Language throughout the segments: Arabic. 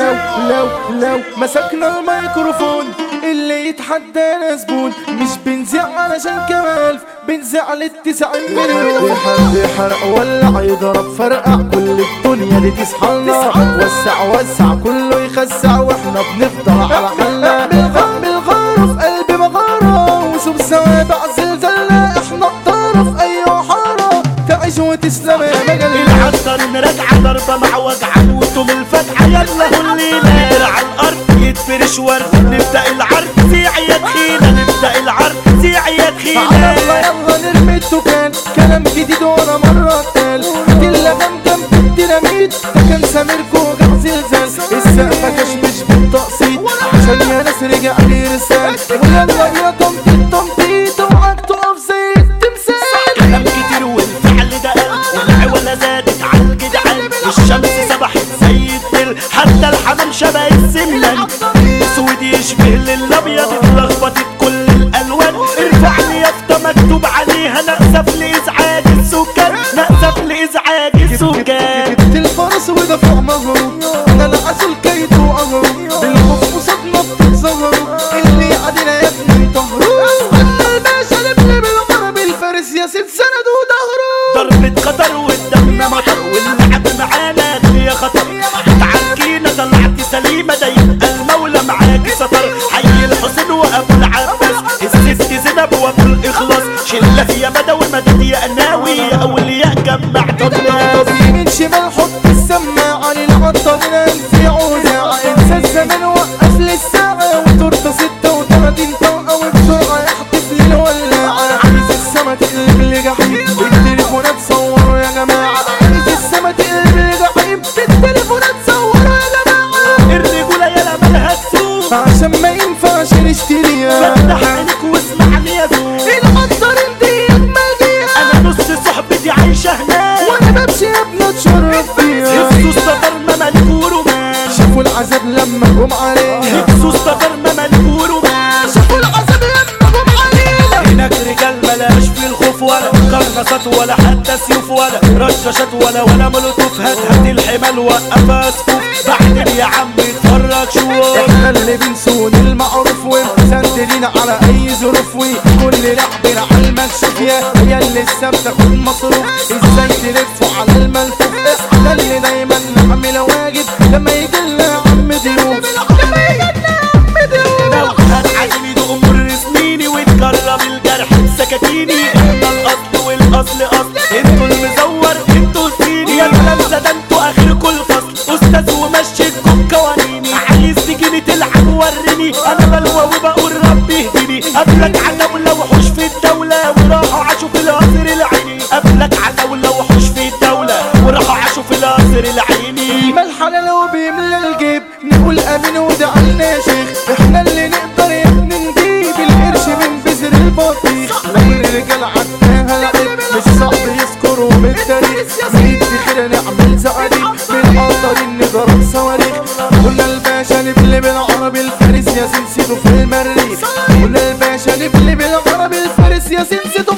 لو لو لو مسكنا الميكروفون اللي يتحدانا زبون مش بنزع علشان كمال بنزع للتسعين مليون حد يحرق ولع يضرب فرقع كل الدنيا دي تصحلنا وسع وسع كله يخسع وإحنا بنفضل على حالنا. بالغم بالغارة في قلبي مغارة وسوب سوابع زلزلنا إحنا الطارة في أي حارة. تعيش وتسلم يا مجال العنتر نرجع ضربة مع وجع وأنتم الفتحة. يلا. يتفرش ورد نبدأ العرض زيع يا تخينة. نبدأ العرض زيع يا تخينة. يلا يلا نرمي التوكان كلام جديد وأنا مرة اتقال كلها غمجم في الديناميت ده كان سميركو وجع زلزال. السقفة كشمش بالتقسيط عشان يا ناس رجع لي رسال. ويلا يا مكتوب عليها نأسف لازعاج السكان نأسف لازعاج السكان جبت الفرس ودفع مغروب شلة يا بدوي مدد يا قناوي يا اولياء جمعت يمين شمال حط السماعة للعطر. لما جم عليها هبسوا السطر ما ملك ورومان شافوا لما جم علينا. هناك رجال ملاش في الخوف ولا قرنصات ولا حتى سيوف ولا رشاشات ولا ولا مولوتوف هات هات الحمال وقفها صفوف بعدين يا عم اتفرج شوف إحنا اللي بنسون المعروف ومسندلين على أي ظروف. وكل لعبنا على المكشوف يا. هي اللي لسه بتاخد مصروف. إزاي تلفوا البطيخ لو الرجال عداها العيب مش صعب يذكروا بالتاريخ. نريد بخير نعمل زقاريب بالقطرين نضرب صواريخ. قلنا الباشا نبلي بالعربي الفارس يا سنسيته في المريخ. قلنا الباشا نبلي بالعربي الفارس يا سنسيته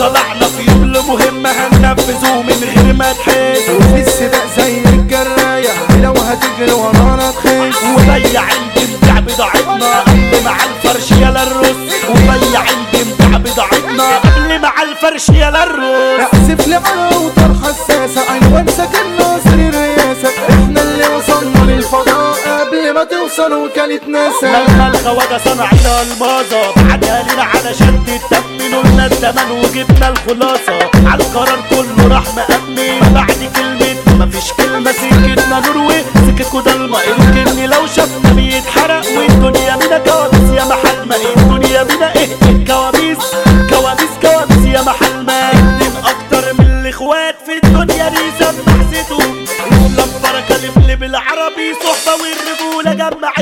طلعنا في يوم لمهمة هننفذه من غير ما تحس وفي السباق زي الجراية. لو هتجري ورانا تخيش وبيع عندي نبيع بضاعتنا. قبل مع الفرش يلا الرز وبيع عندي نبيع بضاعتنا. قبل مع الفرش يلا الرز احسف لي على حساسة عنوان سكن ناصر الرئاسة إحنا اللي وصلنا للفضاء. قبل ما توصل وكالة ناسا. لما الخواجة صنعنا المازة بعدها لنا علشان تتمنوا لنا الزمن وجبنا الخلاصة. على القرار كله راح مأمن. بعد كلمة مفيش كلمة سكتنا نروي. سكتكوا ضلمة الجن لو شافنا بيتحرق والدنيا بينا كوابيس يا محل ما الدنيا بينا إيه؟ كوابيس كوابيس كوابيس يا محل ما اتنين أكتر من الإخوات في الدنيا دي سمع سيتهم اسلام بركة لبلب العربي صحبة والرجولة جمعته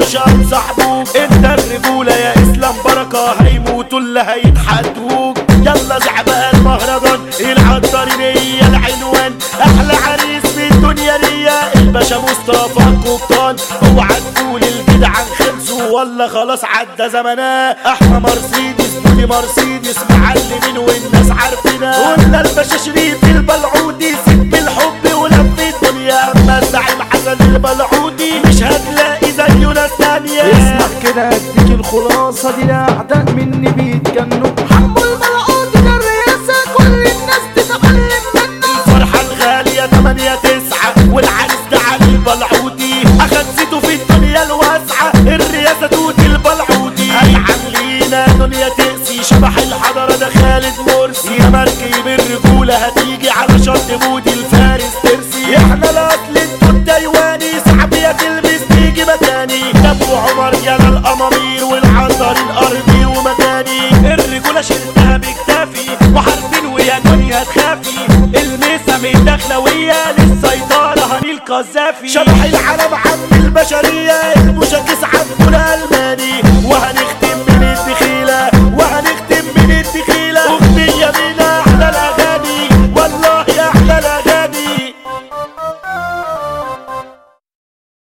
مش هنصاحبوك انت الرجولة يا إسلام بركة. هيموتوا اللي هيتحدوك. يلا زعبها المهرجان العطارين هي العنوان. أحلى عريس في الدنيا ليا الباشا مصطفى القبطان أوعى تقول الجدعان خلصوا ولا خلاص عدى زمناه إحنا مرسيدس دي مرسيدس. معلمين والناس عارفينها قلنا الباشا شريف البلعودي. سيب الحب ولف الدنيا. أما الزعيم حسن البلعودي. مش هتلاقي الخلاصة دي الاعداء مني بيتجنوا الملعون ده الرئاسة كل الناس تتعلم منه. الفرحة الغالية تمانية تسعة والعريس ده علي البلعودي. أخد زيته في الدنيا الواسعة الرئاسة توت البلعودي. هيعلينا دنيا تقسي شبح الحضرة ده خالد مرسي. يا مركب الرجولة هتيجي على شط مودي الفارس ترسي. إحنا أنتوا الديواني سحبية تلبس تيجي مكاني. أبو عمر يانا الأمامير دخلوية للسيطرة هنيل قذافي شبح العالم عم البشرية المشاكس